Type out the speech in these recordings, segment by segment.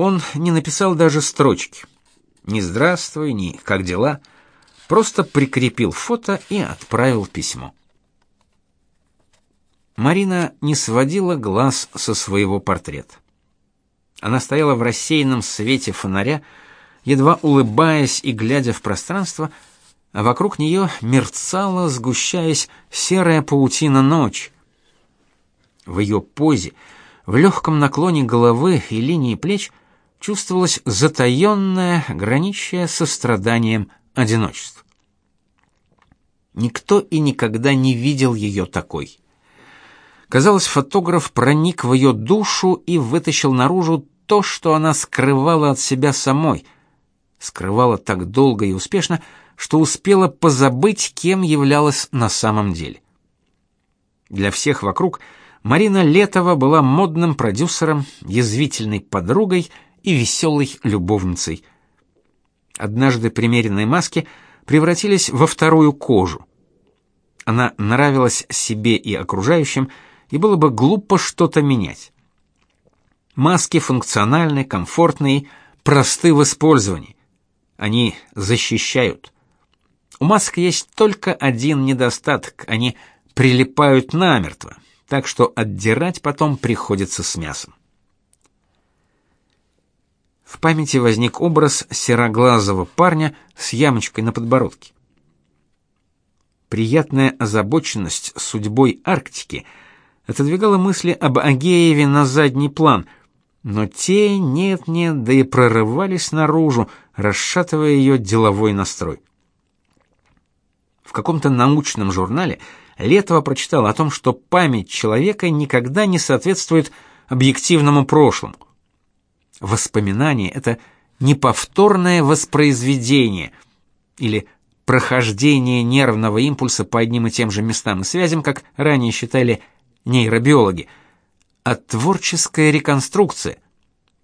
Он не написал даже строчки. Ни здравствуй, ни как дела, просто прикрепил фото и отправил письмо. Марина не сводила глаз со своего портрета. Она стояла в рассеянном свете фонаря, едва улыбаясь и глядя в пространство, а вокруг нее мерцала, сгущаясь, серая паутина ночи. В ее позе, в легком наклоне головы и линии плеч чувствовалось затаённое, граничащее со страданием одиночество. Никто и никогда не видел ее такой. Казалось, фотограф проник в ее душу и вытащил наружу то, что она скрывала от себя самой. Скрывала так долго и успешно, что успела позабыть, кем являлась на самом деле. Для всех вокруг Марина Летова была модным продюсером, язвительной подругой и веселой любовницей. Однажды примеренные маски превратились во вторую кожу. Она нравилась себе и окружающим, и было бы глупо что-то менять. Маски функциональны, комфортны, просты в использовании. Они защищают. У масок есть только один недостаток они прилипают намертво, так что отдирать потом приходится с мясом. В памяти возник образ сероглазого парня с ямочкой на подбородке. Приятная озабоченность судьбой Арктики – отодвигала мысли об Агееве на задний план, но те нет-нет, да и прорывались наружу, расшатывая ее деловой настрой. В каком-то научном журнале Летова прочитала о том, что память человека никогда не соответствует объективному прошлому. Воспоминание это неповторное воспроизведение или прохождение нервного импульса по одним и тем же местам и связям, как ранее считали нейробиологи, а творческая реконструкция,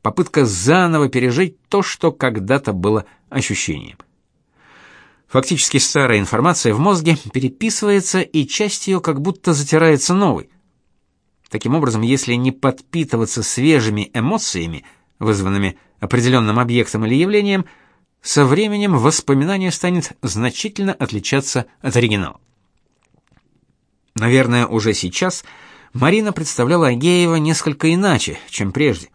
попытка заново пережить то, что когда-то было ощущением. Фактически старая информация в мозге переписывается, и часть ее как будто затирается новой. Таким образом, если не подпитываться свежими эмоциями, вызванными определенным объектом или явлением, со временем воспоминание станет значительно отличаться от оригинала. Наверное, уже сейчас – Марина представляла Агеева несколько иначе, чем прежде.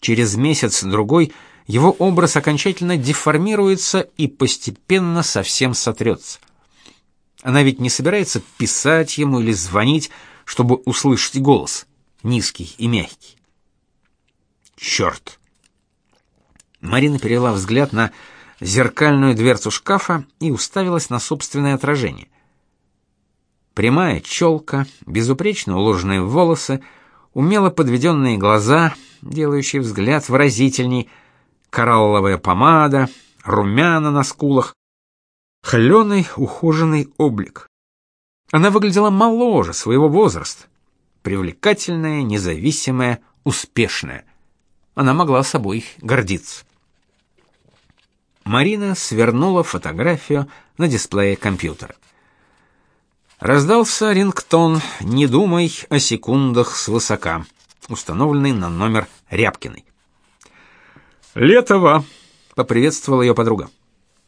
Через месяц-другой его образ окончательно деформируется и постепенно совсем сотрется. Она ведь не собирается писать ему или звонить, чтобы услышать голос, низкий и мягкий. Черт! Марина перевела взгляд на зеркальную дверцу шкафа и уставилась на собственное отражение. Прямая челка, безупречно уложенные волосы, умело подведенные глаза, делающие взгляд выразительней, коралловая помада, румяна на скулах, холеный ухоженный облик. Она выглядела моложе своего возраста, привлекательная, независимая, успешная. Она могла собой гордиться. Марина свернула фотографию на дисплее компьютера. Раздался рингтон «Не думай о секундах свысока», установленный на номер Рябкиной. «Летова!» — поприветствовала ее подруга.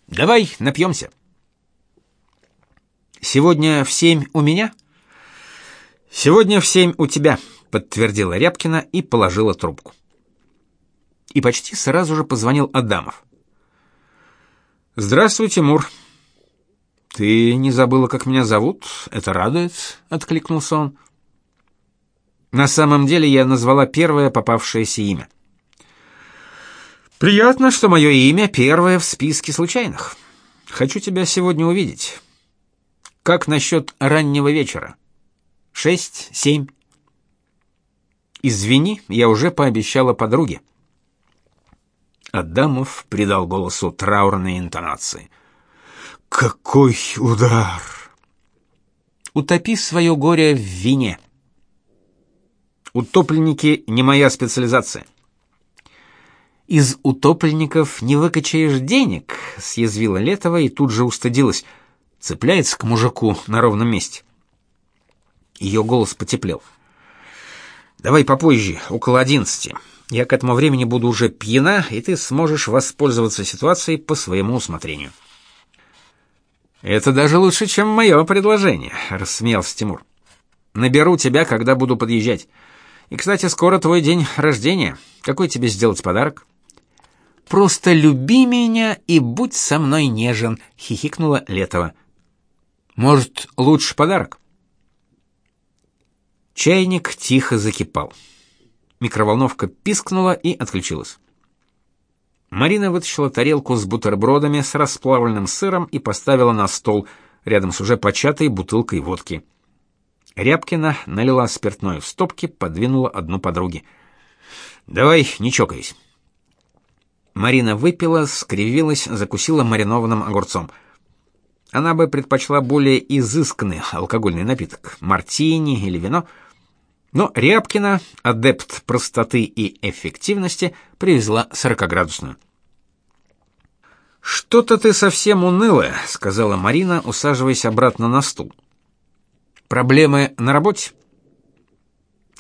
«Давай напьемся». «Сегодня в семь у меня?» «Сегодня в семь у тебя», — подтвердила Рябкина и положила трубку. И почти сразу же позвонил Адамов. «Здравствуй, Тимур», ты не забыла, как меня зовут? Это радует, откликнулся он. На самом деле я назвала первое попавшееся имя. Приятно, что мое имя первое в списке случайных. Хочу тебя сегодня увидеть. Как насчет раннего вечера? Шесть, семь. Извини, я уже пообещала подруге. Адамов придал голосу траурные интонации. Какой удар! Утопи свое горе в вине. Утопленники не моя специализация. Из утопленников не выкачаешь денег, съязвила Летова и тут же устыдилась. Цепляется к мужику на ровном месте. Ее голос потеплел. Давай попозже, около одиннадцати. Я к этому времени буду уже пьяна, и ты сможешь воспользоваться ситуацией по своему усмотрению. Это даже лучше, чем мое предложение, рассмеялся Тимур. Наберу тебя, когда буду подъезжать. И, кстати, скоро твой день рождения. Какой тебе сделать подарок? Просто люби меня и будь со мной нежен, хихикнула Летова. Может, лучше подарок? Чайник тихо закипал. Микроволновка пискнула и отключилась. Марина вытащила тарелку с бутербродами с расплавленным сыром и поставила на стол рядом с уже початой бутылкой водки. Рябкина налила спиртное в стопки, подвинула одну подруге. Давай, не чокайся. Марина выпила, скривилась, закусила маринованным огурцом. Она бы предпочла более изысканный алкогольный напиток, мартини или вино, но Рябкина, адепт простоты и эффективности, привезла сорокоградусную. Что-то ты совсем унылая, сказала Марина, усаживаясь обратно на стул. Проблемы на работе?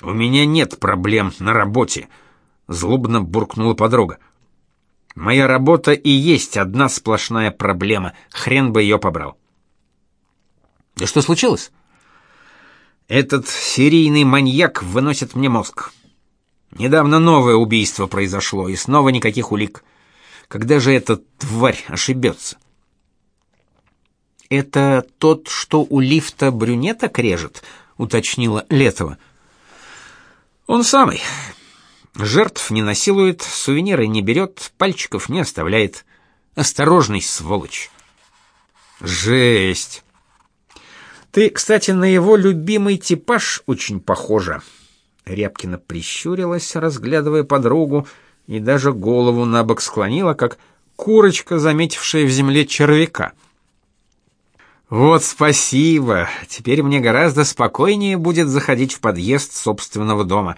У меня нет проблем на работе, злобно буркнула подруга. Моя работа и есть одна сплошная проблема. Хрен бы ее побрал. Да что случилось? Этот серийный маньяк выносит мне мозг. Недавно новое убийство произошло, и снова никаких улик. Когда же эта тварь ошибется? Это тот, что у лифта брюнеток режет, уточнила Летова. Он самый. Жертв не насилует, сувениры не берет, пальчиков не оставляет. Осторожный сволочь. Жесть. Ты, кстати, на его любимый типаж очень похожа. Рябкина прищурилась, разглядывая подругу, и даже голову набок склонила, как курочка, заметившая в земле червяка. Вот спасибо. Теперь мне гораздо спокойнее будет заходить в подъезд собственного дома.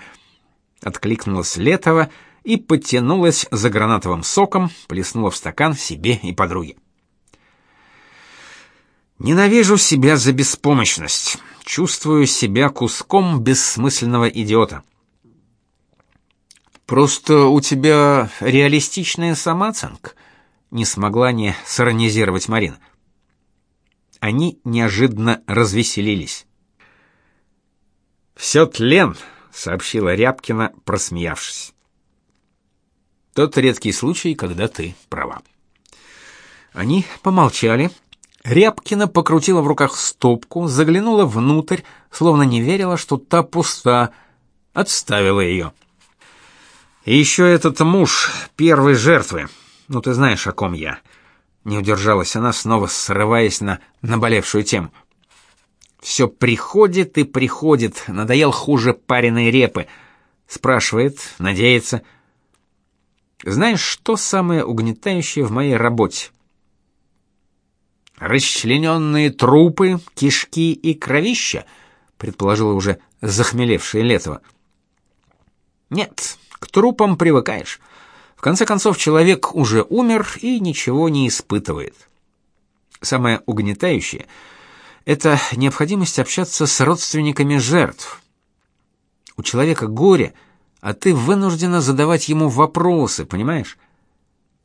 Откликнулась Летова и подтянулась за гранатовым соком, плеснула в стакан себе и подруге. Ненавижу себя за беспомощность. Чувствую себя куском бессмысленного идиота. Просто у тебя реалистичная самооценка, не смогла не сиронизировать Марина. Они неожиданно развеселились. «Все тлен», — сообщила Рябкина, просмеявшись. Тот редкий случай, когда ты права. Они помолчали, Рябкина покрутила в руках стопку, заглянула внутрь, словно не верила, что та пуста, отставила ее. И еще этот муж первой жертвы. Ну ты знаешь, о ком я. Не удержалась она, снова срываясь на наболевшую тему. Все приходит и приходит, надоел хуже пареной репы. Спрашивает, надеется. Знаешь, что самое угнетающее в моей работе? Расчлененные трупы, кишки и кровища, предположила уже захмелевшая Летова. Нет, к трупам привыкаешь. В конце концов, человек уже умер и ничего не испытывает. Самое угнетающее это необходимость общаться с родственниками жертв. У человека горе, а ты вынуждена задавать ему вопросы, понимаешь?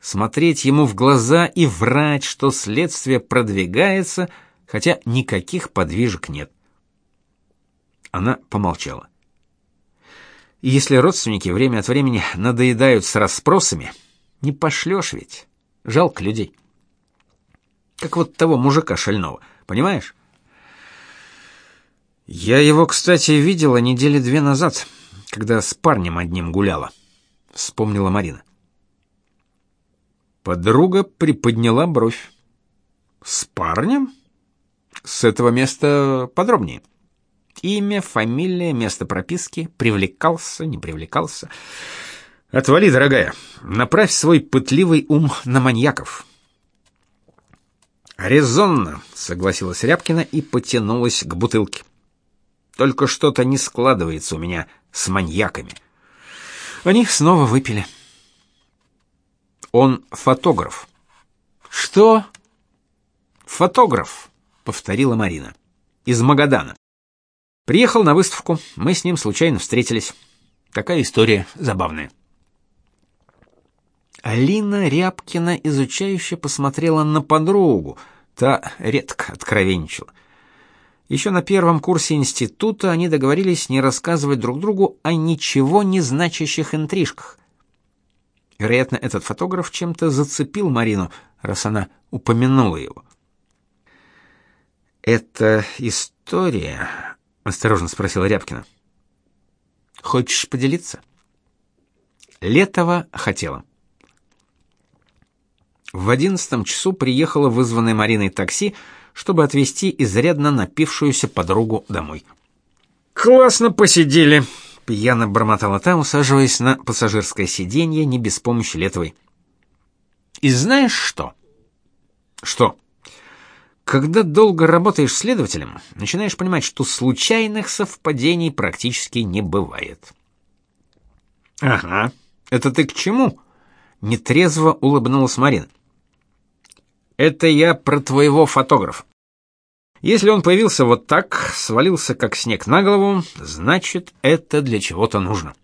Смотреть ему в глаза и врать, что следствие продвигается, хотя никаких подвижек нет. Она помолчала. Если родственники время от времени надоедают с расспросами, не пошлешь ведь. Жалко людей. Как вот того мужика шального, понимаешь? Я его, кстати, видела недели две назад, когда с парнем одним гуляла, вспомнила Марина. Подруга приподняла бровь. С парнем? С этого места подробнее. Имя, фамилия, место прописки, привлекался, не привлекался. Отвали, дорогая. Направь свой пытливый ум на маньяков. Резонно, согласилась Рябкина и потянулась к бутылке. Только что-то не складывается у меня с маньяками. Они снова выпили. Он фотограф. Что? Фотограф, повторила Марина. Из Магадана. Приехал на выставку, мы с ним случайно встретились. Такая история забавная. Алина Рябкина изучающе посмотрела на подругу. Та редко откровенничала. Еще на первом курсе института они договорились не рассказывать друг другу о ничего не значащих интрижках. Вероятно, этот фотограф чем-то зацепил Марину, раз она упомянула его. «Это история?» — осторожно спросила Рябкина. «Хочешь поделиться?» Летова хотела. В одиннадцатом часу приехало вызванное Мариной такси, чтобы отвезти изрядно напившуюся подругу домой. «Классно посидели», пьяно бормотала та, усаживаясь на пассажирское сиденье не без помощи Летовой. И знаешь что? Что? Когда долго работаешь следователем, начинаешь понимать, что случайных совпадений практически не бывает. Ага. Это ты к чему? Нетрезво улыбнулась Марина. Это я про твоего фотографа. Если он появился вот так, свалился как снег на голову, значит, это для чего-то нужно.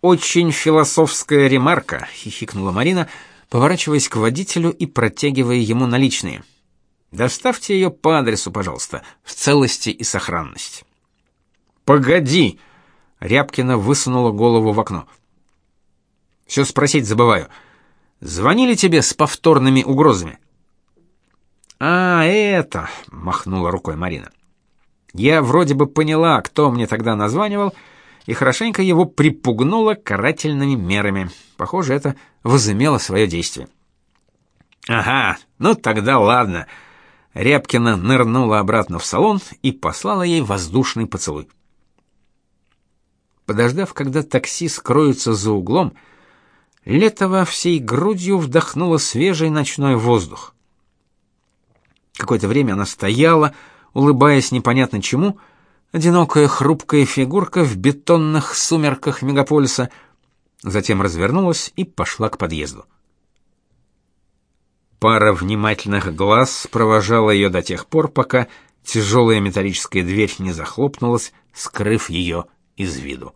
Очень философская ремарка, хихикнула Марина, поворачиваясь к водителю и протягивая ему наличные. Доставьте ее по адресу, пожалуйста, в целости и сохранности. Погоди, Рябкина высунула голову в окно. Все спросить забываю. Звонили тебе с повторными угрозами? А, это, махнула рукой Марина. Я вроде бы поняла, кто мне тогда названивал, и хорошенько его припугнула карательными мерами. Похоже, это возымело свое действие. Ага, ну тогда ладно. Рябкина нырнула обратно в салон и послала ей воздушный поцелуй. Подождав, когда такси скроется за углом, Летова всей грудью вдохнула свежий ночной воздух. Какое-то время она стояла, улыбаясь непонятно чему, одинокая хрупкая фигурка в бетонных сумерках мегаполиса, затем развернулась и пошла к подъезду. Пара внимательных глаз провожала ее до тех пор, пока тяжелая металлическая дверь не захлопнулась, скрыв ее из виду.